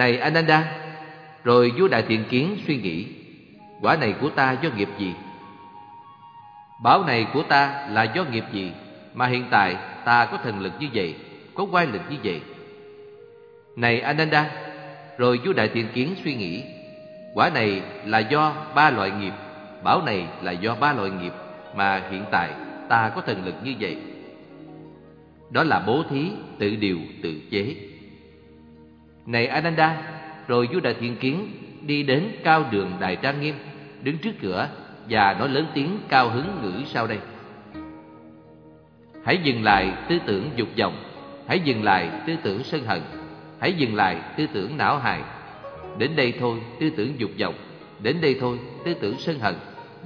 Này Ananda, rồi vua Đại Thiện Kiến suy nghĩ, quả này của ta do nghiệp gì? Bảo này của ta là do nghiệp gì mà hiện tại ta có thần lực như vậy, có quay lực như vậy? Này Ananda, rồi vua Đại Thiện Kiến suy nghĩ, quả này là do ba loại nghiệp, bảo này là do ba loại nghiệp mà hiện tại ta có thần lực như vậy. Đó là bố thí, tự điều, tự chế. Này Ananda, rồi vua Đại Thiện Kiến đi đến cao đường Đại Trang Nghiêm, đứng trước cửa và nói lớn tiếng cao hứng ngữ sau đây. Hãy dừng lại tư tưởng dục vọng, hãy dừng lại tư tưởng sân hận, hãy dừng lại tư tưởng não hại. Đến đây thôi tư tưởng dục vọng, đến đây thôi tư tưởng sân hận,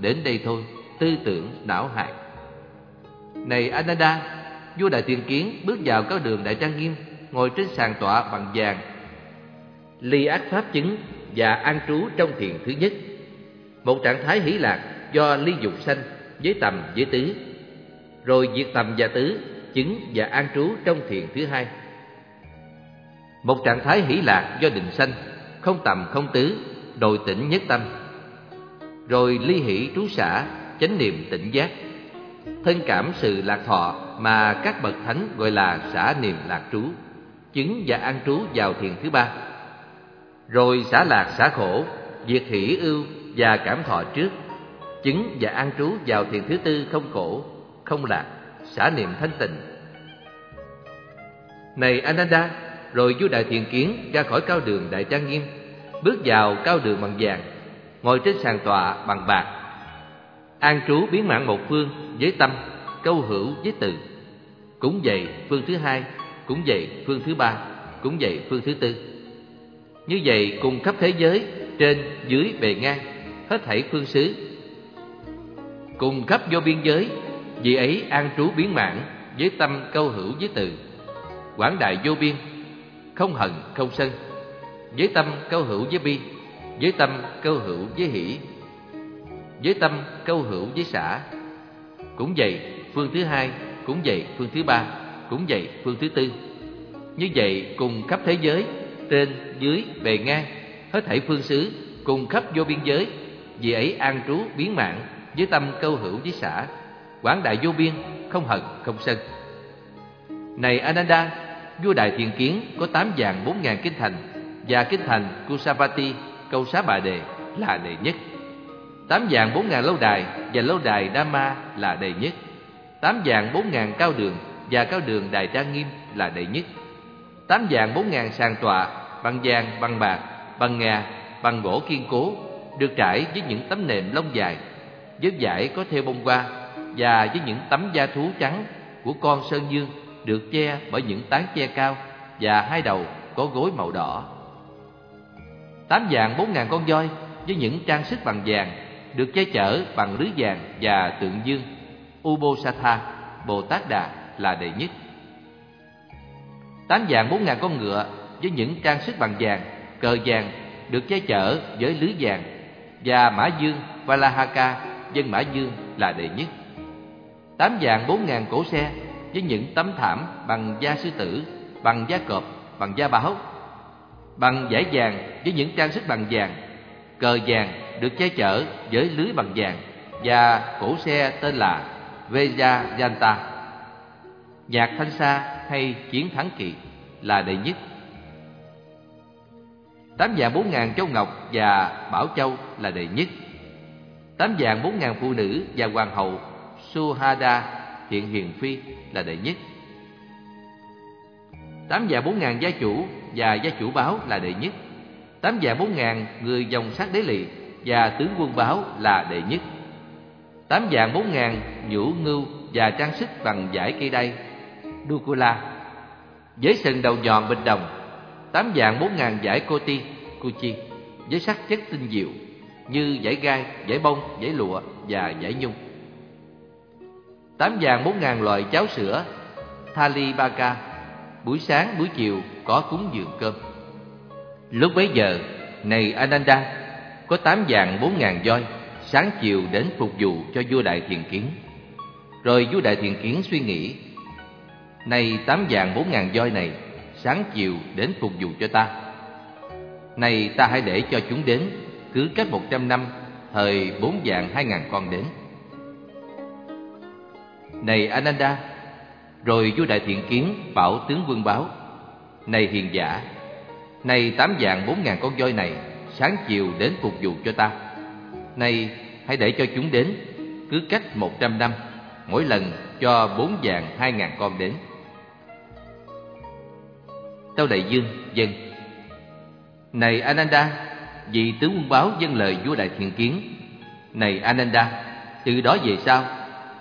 đến đây thôi tư tưởng não hại. Này Ananda, vua Đại Tiền Kiến bước vào cao đường Đại Trang Nghiêm, ngồi trên sàn tọa bằng vàng, ly ác pháp chứng và an trú trong thiền thứ nhất. Một trạng thái hỷ lạc do ly dục sanh với tầm với tứ, rồi diệt tầm và tứ chứng và an trú trong thiền thứ hai. Một trạng thái hỷ lạc do định sanh, không tầm không tứ, đồi tỉnh nhất tâm. Rồi ly hỷ trú xả, chánh niệm tỉnh giác. Thân cảm sự lạc thọ mà các bậc thánh gọi là xả niệm lạc trú, chứng và an trú vào thiền thứ ba. Rồi xả lạc xả khổ, diệt hỷ ưu và cảm thọ trước, chứng và an trú vào thiền thứ tư không khổ, không lạc, xả niệm thanh tịnh. Này Ananda, rồi vua Đại thiền Kiến ra khỏi cao đường Đại Trang Nghiêm, bước vào cao đường bằng vàng, ngồi trên sàn tọa bằng bạc. An trú biến mạng một phương với tâm, câu hữu với từ. Cũng vậy phương thứ hai, cũng vậy phương thứ ba, cũng vậy phương thứ tư. Như vậy cùng khắp thế giới, trên, dưới, bề ngang, hết thảy phương xứ. Cùng khắp vô biên giới, vì ấy an trú biến mạng với tâm câu hữu với từ. Quảng đại vô biên, không hận, không sân. Với tâm câu hữu với bi, với tâm câu hữu với hỷ, với tâm câu hữu với xã. Cũng vậy, phương thứ hai, cũng vậy phương thứ ba, cũng vậy phương thứ tư. Như vậy cùng khắp thế giới, trên, dưới, bề ngang, hết thảy phương xứ, cùng khắp vô biên giới, vì ấy an trú biến mạng với tâm câu hữu với xã, quảng đại vô biên, không hận, không sân. Này Ananda, vua Đại thiền Kiến có tám vàng bốn ngàn kinh thành và kinh thành Kusavati, câu xá bà đề là đệ nhất. Tám vàng bốn ngàn lâu đài và lâu đài Dhamma là đệ nhất. Tám vàng bốn ngàn cao đường và cao đường đài Trang Nghiêm là đệ nhất. Tám vàng bốn ngàn sàn tọa bằng vàng, bằng bạc, bằng ngà, bằng gỗ kiên cố được trải với những tấm nệm lông dài, với vải có theo bông hoa và với những tấm da thú trắng của con sơn dương được che bởi những tán che cao và hai đầu có gối màu đỏ. Tám dạng bốn ngàn con voi với những trang sức bằng vàng được che chở bằng lưới vàng và tượng dương Ubosatha, Bồ Tát Đà là đệ nhất. Tám dạng bốn ngàn con ngựa với những trang sức bằng vàng, cờ vàng được che chở với lưới vàng và mã dương Valahaka, dân mã dương là đệ nhất. Tám vàng bốn ngàn cổ xe với những tấm thảm bằng da sư tử, bằng da cọp, bằng da báo, bằng vải vàng với những trang sức bằng vàng, cờ vàng được che chở với lưới bằng vàng và cổ xe tên là Vejayanta. Nhạc thanh sa hay chiến thắng kỳ là đệ nhất. Tám vàng bốn ngàn châu ngọc và bảo châu là đệ nhất. Tám vàng bốn ngàn phụ nữ và hoàng hậu Suhada hiện hiền phi là đệ nhất. Tám vạn bốn ngàn gia chủ và gia chủ báo là đệ nhất. Tám vạn bốn ngàn người dòng sát đế lì và tướng quân báo là đệ nhất. Tám vạn bốn ngàn nhũ ngưu và trang sức bằng vải cây đay Dukula với sừng đầu nhọn bình đồng. Tám vạn bốn ngàn ti, Koti, Kuchi với sắc chất tinh diệu như giải gai, giải bông, giải lụa và giải nhung. Tám vàng bốn ngàn loại cháo sữa Thali Baka Buổi sáng buổi chiều có cúng dường cơm. Lúc bấy giờ Này Ananda Có tám vàng bốn ngàn voi Sáng chiều đến phục vụ cho vua Đại Thiền Kiến. Rồi vua Đại Thiền Kiến suy nghĩ Này tám vàng bốn ngàn voi này Sáng chiều đến phục vụ cho ta. Này ta hãy để cho chúng đến, Cứ cách một trăm năm, Thời bốn dạng hai ngàn con đến. Này Ananda, Rồi vua đại thiện kiến bảo tướng vương báo, Này hiền giả Này tám dạng bốn ngàn con voi này Sáng chiều đến phục vụ cho ta. Này hãy để cho chúng đến, Cứ cách một trăm năm, Mỗi lần cho bốn dạng hai ngàn con đến. Tâu Đại Dương dân Này Ananda Vị tướng quân báo dân lời vua Đại Thiện Kiến. Này Ananda Từ đó về sau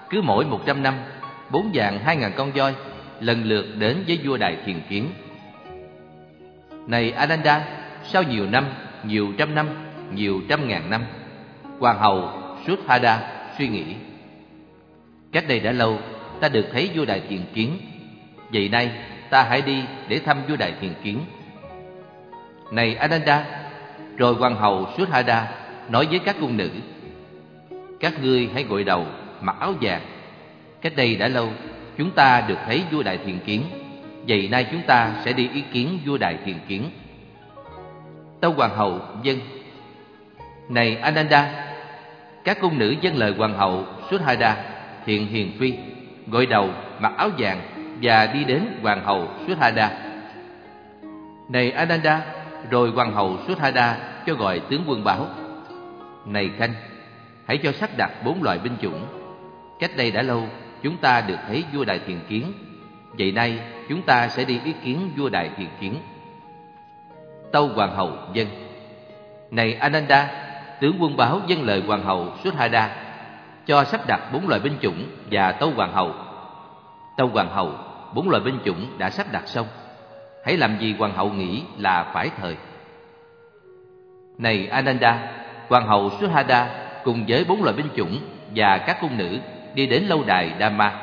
Cứ mỗi một trăm năm Bốn vạn hai ngàn con voi Lần lượt đến với vua Đại Thiện Kiến. Này Ananda Sau nhiều năm, nhiều trăm năm, nhiều trăm ngàn năm Hoàng hậu Suthada suy nghĩ Cách đây đã lâu Ta được thấy vua Đại Thiện Kiến. Vậy nay ta hãy đi để thăm vua Đại thiền Kiến. Này Ananda Rồi hoàng hậu Suthada nói với các cung nữ Các ngươi hãy gội đầu, mặc áo vàng. Cách đây đã lâu Chúng ta được thấy vua Đại thiền Kiến. Vậy nay chúng ta sẽ đi ý kiến vua Đại thiền Kiến. Tâu Hoàng hậu dân Này Ananda Các cung nữ dân lời Hoàng hậu Suthada Thiện hiền phi Gội đầu, mặc áo vàng. Và đi đến Hoàng hậu Suthada Này Ananda, Rồi Hoàng hậu Suthada cho gọi tướng quân bảo, Này Khanh, Hãy cho sắp đặt bốn loại binh chủng. Cách đây đã lâu, Chúng ta được thấy vua Đại Thiền Kiến. Vậy nay, chúng ta sẽ đi ý kiến vua Đại Thiền Kiến. Tâu Hoàng hậu dân Này Ananda, Tướng quân báo dân lời Hoàng hậu Suthada Cho sắp đặt bốn loại binh chủng Và tâu Hoàng hậu. Tâu Hoàng hậu Bốn loại binh chủng đã sắp đặt xong. Hãy làm gì Hoàng hậu nghĩ là phải thời. Này Ananda, Hoàng hậu Suhada cùng với bốn loại binh chủng Và các cung nữ đi đến lâu đài Dhamma.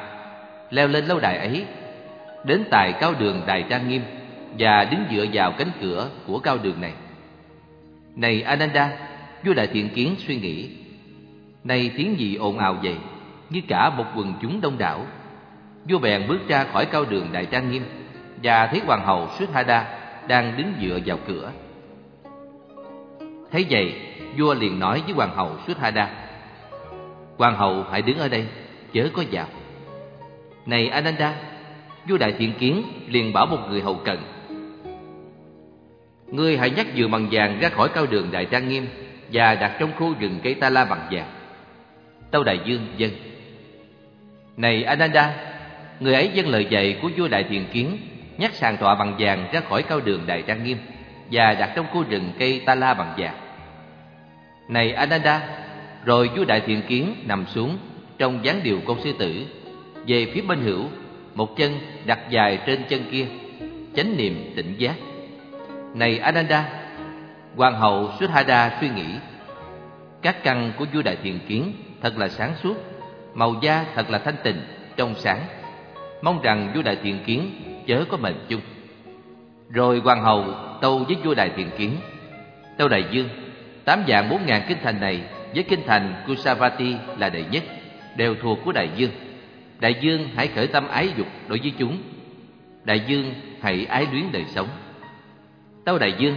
Leo lên lâu đài ấy, Đến tại cao đường đài trang nghiêm Và đứng dựa vào cánh cửa của cao đường này. Này Ananda, Vua Đại Thiện Kiến suy nghĩ. Này tiếng gì ồn ào vậy? Như cả một quần chúng đông đảo. Vua bèn bước ra khỏi cao đường đại trang nghiêm Và thấy hoàng hậu Suthada đang đứng dựa vào cửa. Thấy vậy, Vua liền nói với hoàng hậu Suthada Hoàng hậu hãy đứng ở đây, Chớ có vào. Này Ananda, Vua đại thiện kiến liền bảo một người hầu cận, Ngươi hãy nhắc dừa bằng vàng ra khỏi cao đường đại trang nghiêm Và đặt trong khu rừng cây ta la bằng vàng. Tâu Đại Dương dân Này Ananda Người ấy dân lời dạy của vua Đại Thiền Kiến Nhắc sàn tọa bằng vàng ra khỏi cao đường Đại Trang Nghiêm Và đặt trong khu rừng cây ta la bằng vàng. Này Ananda Rồi vua Đại Thiện Kiến nằm xuống Trong dáng điều con sư tử Về phía bên hữu Một chân đặt dài trên chân kia Chánh niệm tỉnh giác. Này Ananda Hoàng hậu Suthada suy nghĩ Các căn của vua Đại Thiện Kiến Thật là sáng suốt Màu da thật là thanh tịnh, trong sáng mong rằng vua đại thiện kiến chớ có mệnh chung. Rồi hoàng hậu tâu với vua đại thiện kiến. Tâu đại dương, tám vạn bốn ngàn kinh thành này với kinh thành kusavati là đệ nhất, đều thuộc của đại dương. Đại dương hãy khởi tâm ái dục đối với chúng. Đại dương hãy ái luyến đời sống. Tâu đại dương,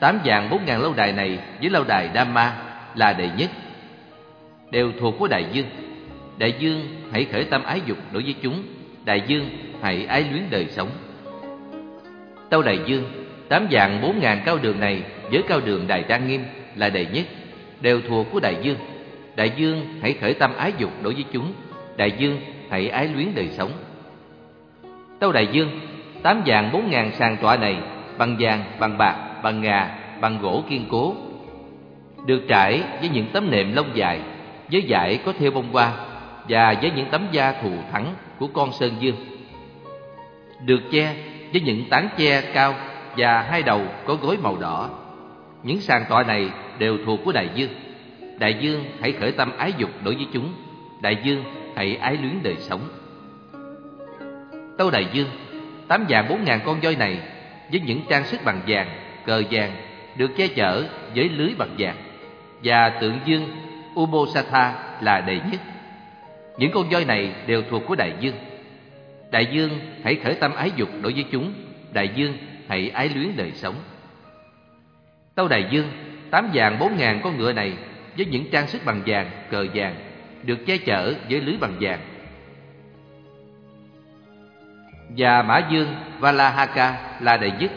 tám vạn bốn ngàn lâu đài này với lâu đài Dhamma là đệ nhất, đều thuộc của đại dương. Đại dương hãy khởi tâm ái dục đối với chúng. Đại dương hãy ái luyến đời sống. Tâu Đại Dương Tám dạng bốn ngàn cao đường này Với cao đường Đại Trang Nghiêm là đệ nhất Đều thuộc của Đại Dương. Đại Dương hãy khởi tâm ái dục đối với chúng. Đại Dương hãy ái luyến đời sống. Tâu Đại Dương Tám dạng bốn ngàn sàn tọa này Bằng vàng, bằng bạc, bằng ngà, bằng gỗ kiên cố Được trải với những tấm nệm lông dài Với dải có theo bông hoa. Và với những tấm da thù thẳng của con sơn dương. Được che với những tán che cao và hai đầu có gối màu đỏ. Những sàn tọa này đều thuộc của đại dương. Đại dương hãy khởi tâm ái dục đối với chúng. Đại dương hãy ái luyến đời sống. Tâu đại dương, tám vạn bốn ngàn con voi này với những trang sức bằng vàng, cờ vàng được che chở với lưới bằng vàng. Và tượng dương Ubosatha là đệ nhất những con voi này đều thuộc của đại dương Đại dương hãy khởi tâm ái dục đối với chúng Đại dương hãy ái luyến đời sống Tâu Đại Dương, tám vàng bốn ngàn con ngựa này với những trang sức bằng vàng, cờ vàng, được che chở với lưới bằng vàng. Và Mã Dương Valahaka là đại nhất.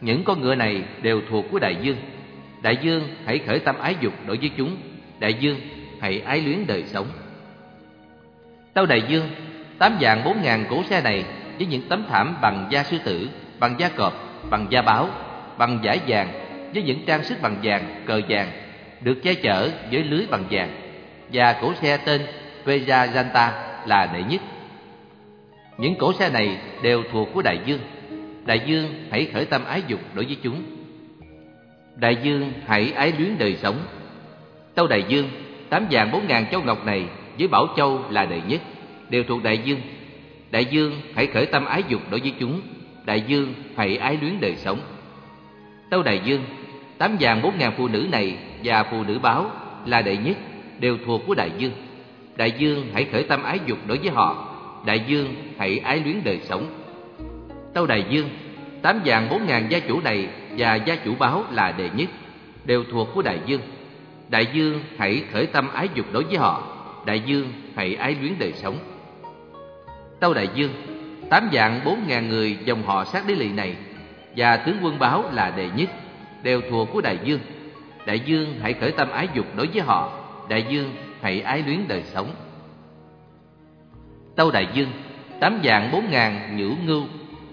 Những con ngựa này đều thuộc của Đại Dương. Đại Dương hãy khởi tâm ái dục đối với chúng. Đại Dương hãy ái luyến đời sống. Tâu Đại Dương, tám vạn bốn ngàn cổ xe này với những tấm thảm bằng da sư tử, bằng da cọp, bằng da báo, bằng vải vàng, với những trang sức bằng vàng, cờ vàng, được che chở với lưới bằng vàng, và cổ xe tên Vejayanta là đệ nhất. Những cổ xe này đều thuộc của Đại Dương. Đại Dương hãy khởi tâm ái dục đối với chúng. Đại Dương hãy ái luyến đời sống. Tâu Đại Dương, tám vàng bốn ngàn châu ngọc này với Bảo Châu là đệ nhất, đều thuộc Đại Dương. Đại Dương hãy khởi tâm ái dục đối với chúng. Đại Dương hãy ái luyến đời sống. Tâu Đại Dương, tám vàng bốn ngàn phụ nữ này và phụ nữ báo là đệ nhất, đều thuộc của Đại Dương. Đại Dương hãy khởi tâm ái dục đối với họ. Đại Dương hãy ái luyến đời sống. Tâu Đại Dương, tám vàng bốn ngàn gia chủ này và gia chủ báo là đệ nhất, đều thuộc của Đại Dương. Đại Dương hãy khởi tâm ái dục đối với họ. Đại Dương hãy ái luyến đời sống. Tâu Đại Dương, tám vạn bốn ngàn người dòng họ sát đế lì này và tướng quân báo là đệ nhất, đều thuộc của Đại Dương. Đại Dương hãy khởi tâm ái dục đối với họ. Đại Dương hãy ái luyến đời sống. Tâu Đại Dương, tám vạn bốn ngàn nhũ ngưu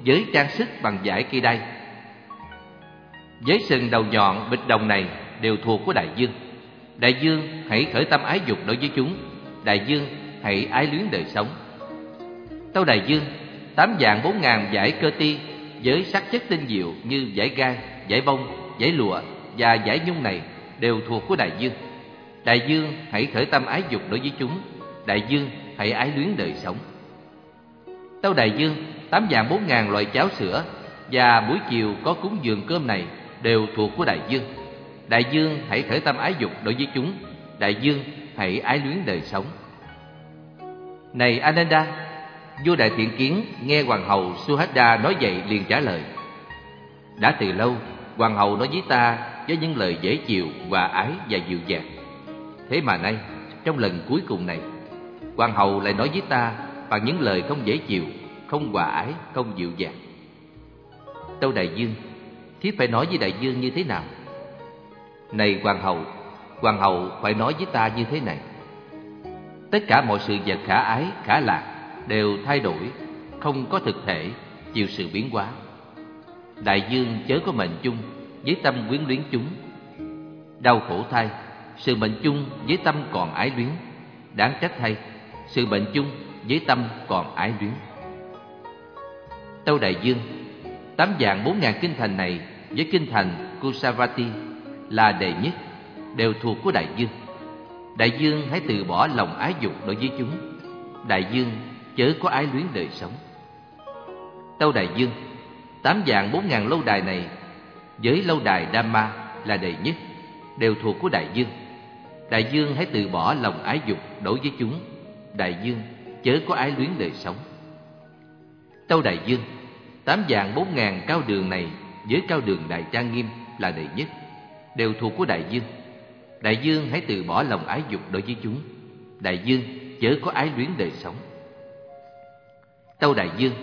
với trang sức bằng vải cây đay. Với sừng đầu nhọn bịch đồng này đều thuộc của Đại Dương. Đại Dương hãy khởi tâm ái dục đối với chúng. Đại Dương hãy ái luyến đời sống. Tâu Đại Dương, tám vạn bốn ngàn giải cơ ti với sắc chất tinh diệu như giải gai, giải bông, giải lụa và giải nhung này đều thuộc của Đại Dương. Đại Dương hãy khởi tâm ái dục đối với chúng. Đại Dương hãy ái luyến đời sống. Tâu Đại Dương, tám vạn bốn ngàn loại cháo sữa và buổi chiều có cúng dường cơm này đều thuộc của Đại Dương. Đại Dương hãy khởi tâm ái dục đối với chúng. Đại Dương hãy ái luyến đời sống. Này Ananda, vua đại thiện kiến nghe hoàng hậu Suhadda nói vậy liền trả lời. Đã từ lâu, hoàng hậu nói với ta với những lời dễ chịu, hòa ái và dịu dàng. Thế mà nay, trong lần cuối cùng này, hoàng hậu lại nói với ta bằng những lời không dễ chịu, không hòa ái, không dịu dàng. Tâu Đại Dương, thiết phải nói với Đại Dương như thế nào? Này hoàng hậu, hoàng hậu phải nói với ta như thế này. Tất cả mọi sự vật khả ái, khả lạc đều thay đổi, không có thực thể, chịu sự biến hóa. Đại dương chớ có mệnh chung với tâm quyến luyến chúng. Đau khổ thay, sự mệnh chung với tâm còn ái luyến. Đáng trách thay, sự mệnh chung với tâm còn ái luyến. Tâu Đại Dương, tám dạng bốn ngàn kinh thành này với kinh thành Kusavati là đệ nhất, đều thuộc của Đại Dương. Đại Dương hãy từ bỏ lòng ái dục đối với chúng. Đại Dương chớ có ái luyến đời sống. Tâu Đại Dương, tám dạng bốn ngàn lâu đài này với lâu đài Dhamma là đệ nhất, đều thuộc của Đại Dương. Đại Dương hãy từ bỏ lòng ái dục đối với chúng. Đại Dương chớ có ái luyến đời sống. Tâu Đại Dương, tám dạng bốn ngàn cao đường này với cao đường Đại Trang Nghiêm là đệ nhất, đều thuộc của Đại Dương. Đại Dương hãy từ bỏ lòng ái dục đối với chúng. Đại Dương chớ có ái luyến đời sống. Tâu Đại Dương,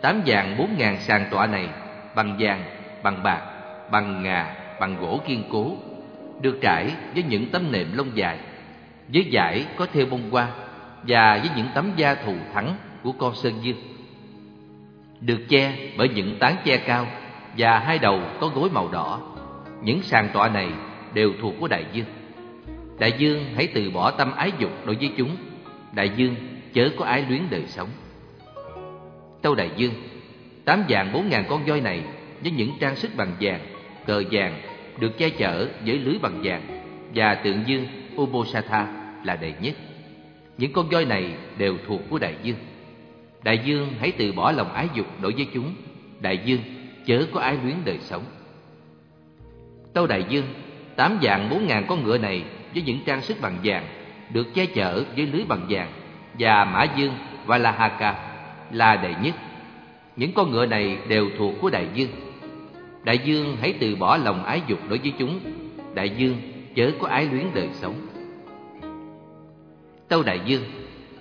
tám vàng bốn ngàn sàn tọa này bằng vàng, bằng bạc, bằng ngà, bằng gỗ kiên cố, được trải với những tấm nệm lông dài, với dải có thêu bông hoa và với những tấm da thù thẳng của con sơn dương. Được che bởi những tán che cao và hai đầu có gối màu đỏ. Những sàn tọa này đều thuộc của Đại Dương. Đại Dương hãy từ bỏ tâm ái dục đối với chúng. Đại Dương chớ có ái luyến đời sống. Tâu Đại Dương, tám vạn bốn ngàn con voi này với những trang sức bằng vàng, cờ vàng được che chở với lưới bằng vàng và tượng dương Ubosatha là đệ nhất. Những con voi này đều thuộc của Đại Dương. Đại Dương hãy từ bỏ lòng ái dục đối với chúng. Đại Dương chớ có ái luyến đời sống. Tâu Đại Dương, tám vạn bốn ngàn con ngựa này với những trang sức bằng vàng được che chở với lưới bằng vàng và mã dương và la haka là đệ nhất. Những con ngựa này đều thuộc của Đại Dương. Đại dương hãy từ bỏ lòng ái dục đối với chúng Đại dương chớ có ái luyến đời sống Tâu Đại Dương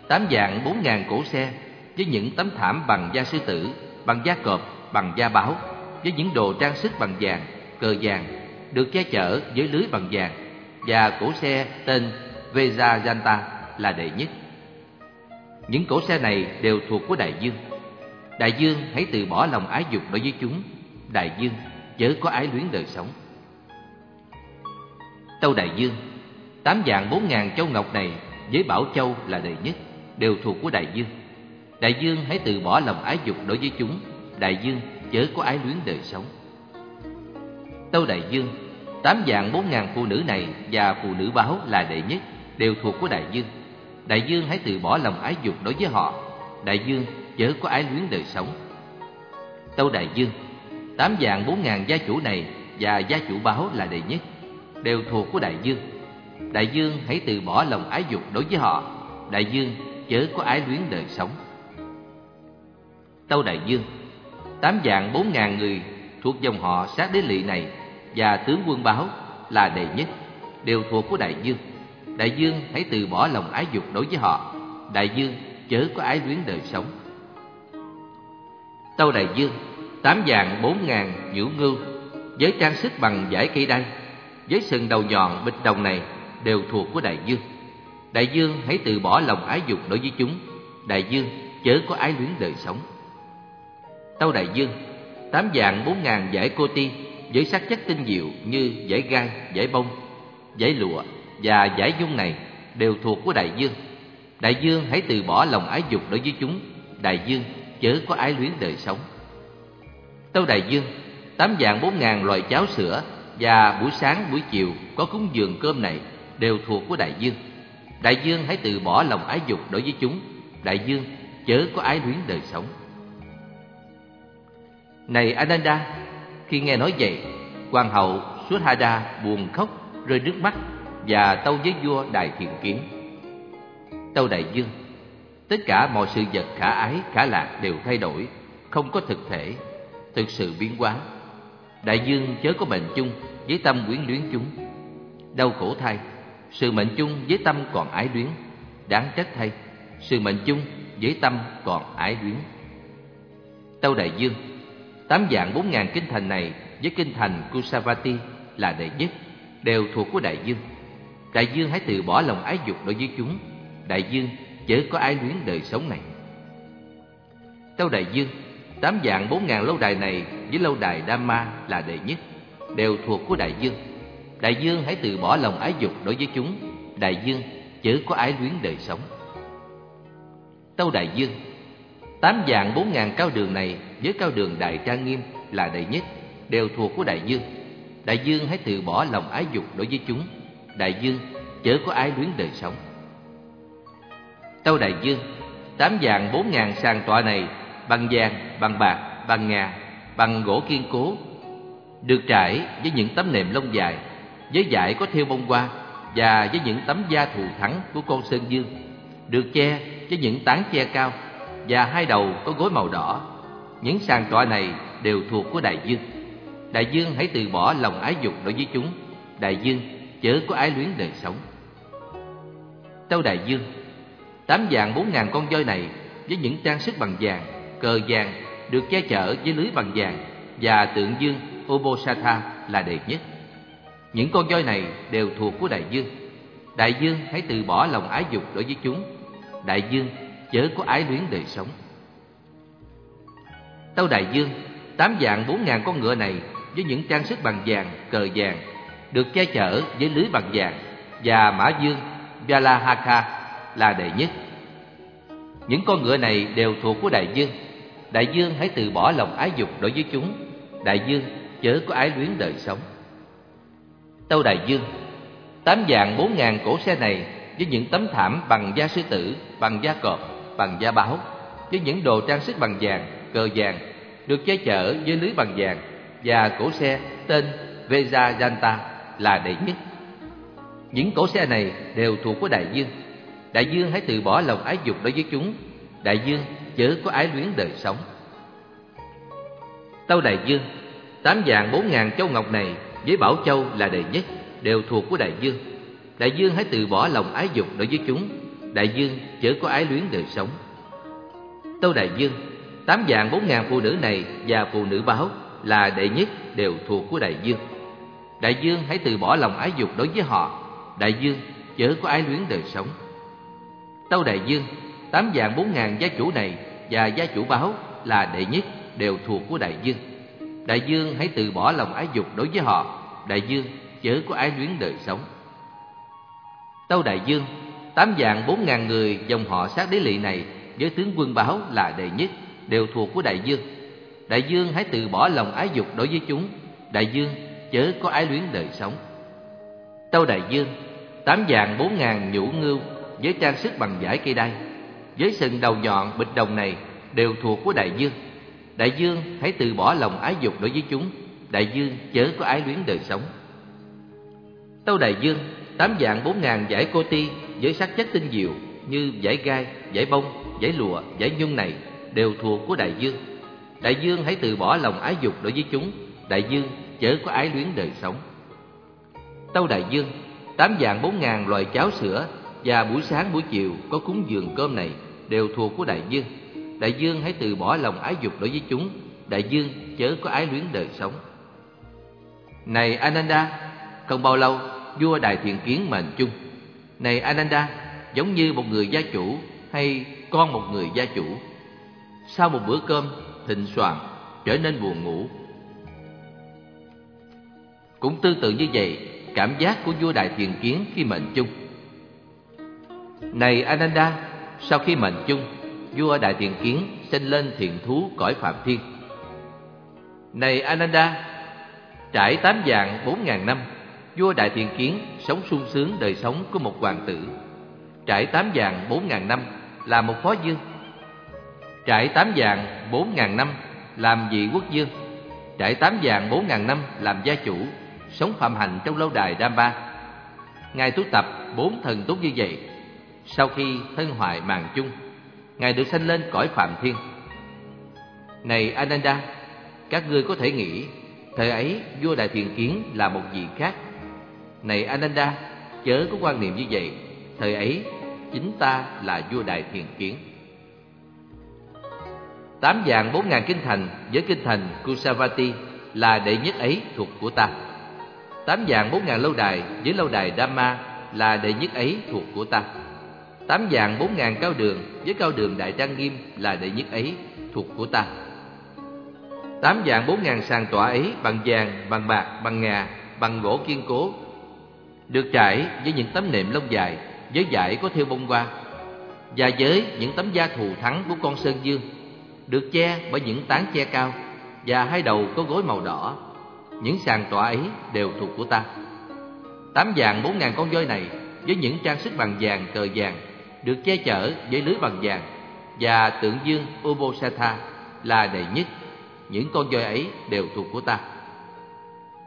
Tám dạng bốn ngàn cổ xe Với những tấm thảm bằng da sư tử Bằng da cọp, bằng da báo Với những đồ trang sức bằng vàng, cờ vàng Được che chở với lưới bằng vàng và cổ xe tên Vejayanta là đệ nhất. Những cổ xe này đều thuộc của Đại Dương. Đại Dương hãy từ bỏ lòng ái dục đối với chúng. Đại Dương chớ có ái luyến đời sống. Tâu Đại Dương, Tám dạng bốn ngàn châu ngọc này với Bảo Châu là đệ nhất, Đều thuộc của Đại Dương. Đại Dương hãy từ bỏ lòng ái dục đối với chúng. Đại Dương chớ có ái luyến đời sống. Tâu Đại Dương Tám dạng bốn ngàn phụ nữ này Và phụ nữ báo là đệ nhất, Đều thuộc của Đại Dương. Đại Dương hãy từ bỏ lòng ái dục đối với họ. Đại Dương chớ có ái luyến đời sống. Tâu Đại Dương, Tám dạng bốn ngàn gia chủ này Và gia chủ báo là đệ nhất, Đều thuộc của Đại Dương. Đại dương hãy từ bỏ lòng ái dục đối với họ. Đại dương chớ có ái luyến đời sống. Tâu Đại Dương, Tám dạng bốn ngàn người thuộc dòng họ sát đế lỵ này và tướng quân báo là đệ nhất Đều thuộc của Đại Dương Đại Dương hãy từ bỏ lòng ái dục đối với họ Đại Dương chớ có ái luyến đời sống Tâu Đại Dương Tám vàng bốn ngàn nhũ ngưu Với trang sức bằng giải cây đay Với sừng đầu nhọn bịch đồng này đều thuộc của đại dương. Đại dương hãy từ bỏ lòng ái dục đối với chúng. Đại dương chớ có ái luyến đời sống. Tâu đại dương, tám vạn bốn ngàn giải cô ti với sắc chất tinh diệu như giải gai, giải bông, giải lụa và giải dung này đều thuộc của đại dương. Đại dương hãy từ bỏ lòng ái dục đối với chúng. Đại dương chớ có ái luyến đời sống. Tâu đại dương, tám dạng bốn ngàn loại cháo sữa và buổi sáng buổi chiều có cúng dường cơm này đều thuộc của đại dương. Đại dương hãy từ bỏ lòng ái dục đối với chúng. Đại dương chớ có ái luyến đời sống. Này Ananda, khi nghe nói vậy, hoàng hậu Suthada buồn khóc, rơi nước mắt và tâu với vua Đại Thiện Kiến. Tâu Đại Dương, tất cả mọi sự vật khả ái, khả lạc đều thay đổi, không có thực thể, thực sự biến hóa. Đại Dương chớ có bệnh chung với tâm quyến luyến chúng. Đau khổ thay, sự mệnh chung với tâm còn ái luyến Đáng trách thay Sự mệnh chung với tâm còn ái luyến Tâu Đại Dương Tám dạng bốn ngàn kinh thành này Với kinh thành Kusavati là đệ nhất, Đều thuộc của Đại Dương. Đại Dương hãy từ bỏ lòng ái dục đối với chúng. Đại Dương, chớ có ái luyến đời sống này. Tâu Đại Dương, Tám dạng bốn ngàn lâu đài này Với lâu đài Dhamma là đệ nhất, Đều thuộc của Đại Dương. Đại dương hãy từ bỏ lòng ái dục đối với chúng. Đại dương, chớ có ái luyến đời sống. Tâu Đại Dương Tám dạng bốn ngàn cao đường này Với cao đường Đại Trang Nghiêm là đệ nhất Đều thuộc của Đại Dương. Đại Dương hãy từ bỏ lòng ái dục đối với chúng. Đại Dương chớ có ái luyến đời sống. Tâu Đại Dương Tám dạng bốn ngàn sàn tọa này Bằng vàng, bằng bạc, bằng ngà Bằng gỗ kiên cố Được trải với những tấm nệm lông dài với dải có thêu bông hoa và với những tấm da thù thẳng của con sơn dương được che với những tán che cao và hai đầu có gối màu đỏ. Những sàn tọa này đều thuộc của đại dương. Đại dương hãy từ bỏ lòng ái dục đối với chúng. Đại dương chớ có ái luyến đời sống. Tâu đại dương, tám dạng bốn ngàn con voi này với những trang sức bằng vàng, cờ vàng được che chở với lưới bằng vàng và tượng dương Obosatha là đẹp nhất. Những con voi này đều thuộc của đại dương. Đại dương hãy từ bỏ lòng ái dục đối với chúng. Đại dương chớ có ái luyến đời sống. Tâu đại dương Tám dạng bốn ngàn con ngựa này Với những trang sức bằng vàng, cờ vàng Được che chở với lưới bằng vàng Và mã dương Vyalahaka là đệ nhất. Những con ngựa này đều thuộc của đại dương. Đại dương hãy từ bỏ lòng ái dục đối với chúng. Đại dương chớ có ái luyến đời sống. Tâu Đại Dương Tám dạng bốn ngàn cổ xe này Với những tấm thảm bằng da sư tử Bằng da cọp, bằng da báo Với những đồ trang sức bằng vàng, cờ vàng Được che chở với lưới bằng vàng Và cổ xe tên Vejayanta là đệ nhất. Những cổ xe này đều thuộc của Đại Dương. Đại Dương hãy từ bỏ lòng ái dục đối với chúng. Đại Dương chớ có ái luyến đời sống. Tâu Đại Dương tám vạn bốn ngàn châu ngọc này với Bảo Châu là đệ nhất, đều thuộc của Đại Dương. Đại Dương hãy từ bỏ lòng ái dục đối với chúng, Đại Dương chớ có ái luyến đời sống. Tâu Đại Dương, tám vạn bốn ngàn phụ nữ này và phụ nữ báo là đệ nhất đều thuộc của Đại Dương. Đại Dương hãy từ bỏ lòng ái dục đối với họ, Đại Dương chớ có ái luyến đời sống. Tâu Đại Dương, tám vạn bốn ngàn gia chủ này và gia chủ báo là đệ nhất đều thuộc của Đại Dương. Đại Dương hãy từ bỏ lòng ái dục đối với họ, Đại Dương chớ có ái luyến đời sống. Tâu Đại Dương, tám vạn bốn ngàn người dòng họ sát đế lỵ này với tướng quân báo là đệ nhất đều thuộc của Đại Dương. Đại Dương hãy từ bỏ lòng ái dục đối với chúng, Đại Dương chớ có ái luyến đời sống. Tâu Đại Dương, tám vạn bốn ngàn nhũ ngưu với trang sức bằng vải cây đai với sừng đầu nhọn bịch đồng này đều thuộc của Đại Dương. Đại Dương hãy từ bỏ lòng ái dục đối với chúng, Đại Dương chớ có ái luyến đời sống. Tâu Đại Dương, tám vạn bốn ngàn giải cô ti với sắc chất tinh diệu như giải gai, giải bông, giải lụa, giải nhung này đều thuộc của Đại Dương. Đại Dương hãy từ bỏ lòng ái dục đối với chúng, Đại Dương chớ có ái luyến đời sống. Tâu Đại Dương, tám vạn bốn ngàn loài cháo sữa và buổi sáng buổi chiều có cúng dường cơm này đều thuộc của Đại Dương. Đại Dương hãy từ bỏ lòng ái dục đối với chúng, Đại Dương chớ có ái luyến đời sống. Này Ananda, không bao lâu vua Đại Thiện Kiến mệnh chung. Này Ananda, giống như một người gia chủ hay con một người gia chủ. Sau một bữa cơm thịnh soạn trở nên buồn ngủ. Cũng tương tự như vậy, cảm giác của vua Đại thiền Kiến khi mệnh chung. Này Ananda, sau khi mệnh chung, vua Đại thiền Kiến sinh lên thiền thú cõi Phạm Thiên. Này Ananda, trải tám vạn bốn ngàn năm, vua Đại Thiện Kiến sống sung sướng đời sống của một hoàng tử. Trải tám vạn bốn ngàn năm là một phó dương. Trải tám vạn bốn ngàn năm làm vị quốc dương. Trải tám vạn bốn ngàn năm làm gia chủ, sống phạm hạnh trong lâu đài Đam Ba. Ngài tu tập bốn thần tốt như vậy. Sau khi thân hoại màng chung, Ngài được sanh lên cõi Phạm Thiên. Này Ananda, các ngươi có thể nghĩ, thời ấy vua Đại Thiện Kiến là một vị khác. Này Ananda, chớ có quan niệm như vậy, thời ấy chính ta là vua Đại thiền Kiến. Tám dạng bốn ngàn kinh thành với kinh thành Kusavati là đệ nhất ấy thuộc của ta. Tám dạng bốn ngàn lâu đài với lâu đài Dhamma là đệ nhất ấy thuộc của ta. Tám dạng bốn ngàn cao đường với cao đường Đại Trang Nghiêm là đệ nhất ấy thuộc của ta. Tám dạng bốn ngàn sàn tọa ấy bằng vàng, bằng bạc, bằng ngà, bằng gỗ kiên cố, được trải với những tấm nệm lông dài, với dải có thêu bông hoa, và với những tấm da thù thắng của con sơn dương, được che bởi những tán che cao, và hai đầu có gối màu đỏ. Những sàn tọa ấy đều thuộc của ta. Tám vàng bốn ngàn con voi này với những trang sức bằng vàng cờ vàng được che chở với lưới bằng vàng và tượng dương Ubosatha là đệ nhất. Những con voi ấy đều thuộc của ta.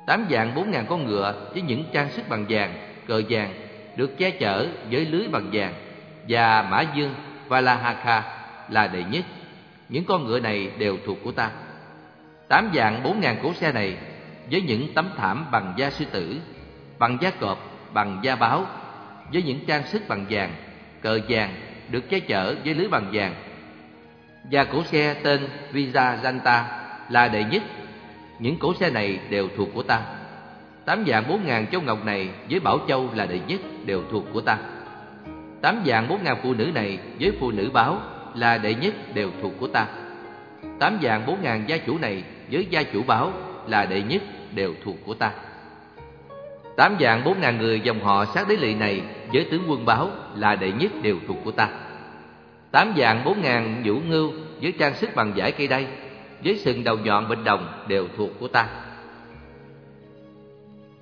Tám vạn bốn ngàn con ngựa với những trang sức bằng vàng, cờ vàng được che chở với lưới bằng vàng và mã dương và là đệ nhất. Những con ngựa này đều thuộc của ta. Tám vạn bốn ngàn cỗ xe này với những tấm thảm bằng da sư tử, bằng da cọp, bằng da báo, với những trang sức bằng vàng, cờ vàng được che chở với lưới bằng vàng. Và cổ xe tên Visa Janta là đệ nhất. Những cổ xe này đều thuộc của ta. Tám vạn bốn ngàn châu ngọc này với Bảo Châu là đệ nhất đều thuộc của ta. Tám vạn bốn ngàn phụ nữ này với phụ nữ báo là đệ nhất đều thuộc của ta. Tám vạn bốn ngàn gia chủ này với gia chủ báo là đệ nhất đều thuộc của ta. Tám vạn bốn ngàn người dòng họ sát đế lỵ này với tướng quân báo là đệ nhất đều thuộc của ta. Tám vạn bốn ngàn vũ ngưu với trang sức bằng vải cây đay, với sừng đầu nhọn bình đồng đều thuộc của ta.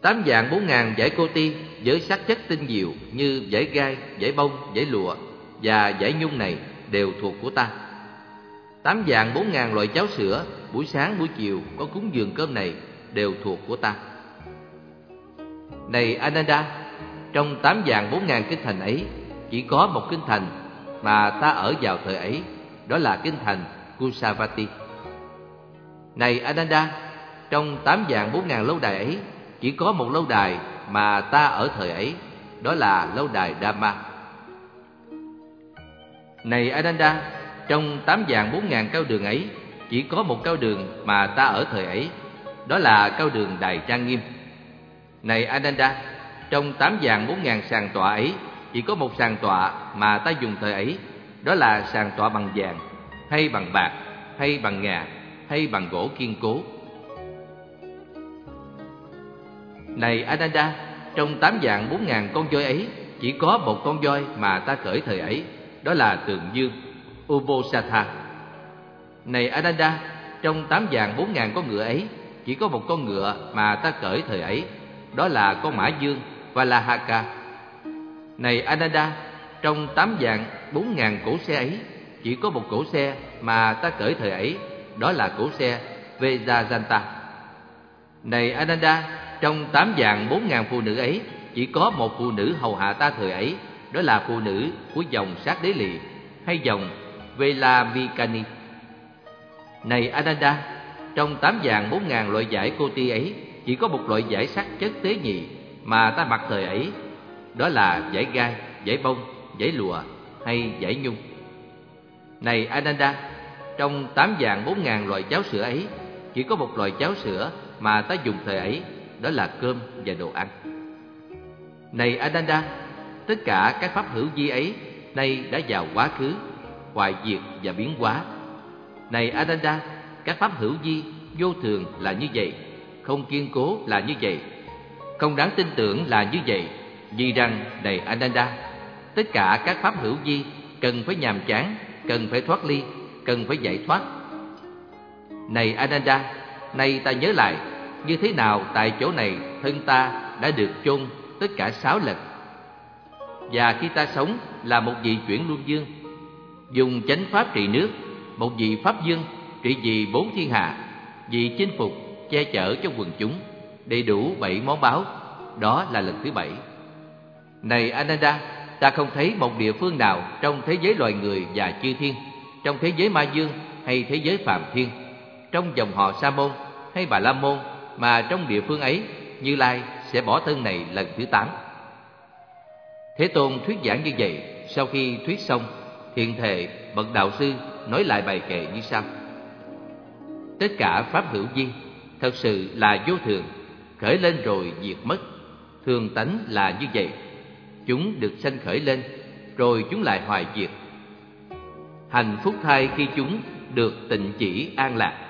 Tám vạn bốn ngàn giải cô ti với sắc chất tinh diệu như giải gai, giải bông, giải lụa và giải nhung này đều thuộc của ta. Tám vạn bốn ngàn loại cháo sữa buổi sáng buổi chiều có cúng dường cơm này đều thuộc của ta. Này Ananda, trong tám vạn bốn ngàn kinh thành ấy, chỉ có một kinh thành mà ta ở vào thời ấy, đó là kinh thành Kusavati. Này Ananda, trong tám vạn bốn ngàn lâu đài ấy, chỉ có một lâu đài mà ta ở thời ấy, đó là lâu đài Dhamma. Này Ananda, trong tám vạn bốn ngàn cao đường ấy, chỉ có một cao đường mà ta ở thời ấy, đó là cao đường Đài Trang Nghiêm. Này Ananda, trong tám vạn bốn ngàn sàn tọa ấy, chỉ có một sàn tọa mà ta dùng thời ấy, đó là sàn tọa bằng vàng, hay bằng bạc, hay bằng ngà, hay bằng gỗ kiên cố. Này Ananda, trong tám vạn bốn ngàn con voi ấy, chỉ có một con voi mà ta khởi thời ấy, đó là tượng dương, Ubosatha. Này Ananda, trong tám vạn bốn ngàn con ngựa ấy, chỉ có một con ngựa mà ta cởi thời ấy, đó là con mã dương Valahaka. Này Ananda, trong tám vạn bốn ngàn cổ xe ấy, chỉ có một cổ xe mà ta cởi thời ấy, đó là cổ xe Vejayanta. Này Ananda, trong tám vạn bốn ngàn phụ nữ ấy, chỉ có một phụ nữ hầu hạ ta thời ấy, đó là phụ nữ của dòng sát đế lì hay dòng Velavikani. Này Ananda, trong tám vạn bốn ngàn loại giải cô ti ấy, chỉ có một loại giải sắc chất tế nhị mà ta mặc thời ấy, đó là giải gai, giải bông, giải lụa hay giải nhung. Này Ananda, trong tám vạn bốn ngàn loại cháo sữa ấy, chỉ có một loại cháo sữa mà ta dùng thời ấy, đó là cơm và đồ ăn. Này Ananda, tất cả các pháp hữu vi ấy nay đã vào quá khứ, hoại diệt và biến hóa. Này Ananda, các pháp hữu vi vô thường là như vậy, không kiên cố là như vậy, không đáng tin tưởng là như vậy. Vì rằng này Ananda, tất cả các pháp hữu vi cần phải nhàm chán, cần phải thoát ly, cần phải giải thoát. Này Ananda, nay ta nhớ lại, như thế nào tại chỗ này thân ta đã được chôn tất cả sáu lần. Và khi ta sống là một vị chuyển luân dương, dùng chánh pháp trị nước, một vị pháp dương trị vì bốn thiên hạ, vị chinh phục, che chở cho quần chúng, đầy đủ bảy món báo, đó là lần thứ bảy. Này Ananda, ta không thấy một địa phương nào trong thế giới loài người và chư thiên, trong thế giới ma dương hay thế giới phàm thiên, trong dòng họ Sa môn hay Bà La môn mà trong địa phương ấy Như Lai sẽ bỏ thân này lần thứ tám. Thế Tôn thuyết giảng như vậy, sau khi thuyết xong, thiền thệ bậc đạo sư nói lại bài kệ như sau: Tất cả pháp hữu vi thật sự là vô thường, khởi lên rồi diệt mất. Thường tánh là như vậy. Chúng được sanh khởi lên, rồi chúng lại hoại diệt. Hạnh phúc thay khi chúng được tịnh chỉ an lạc.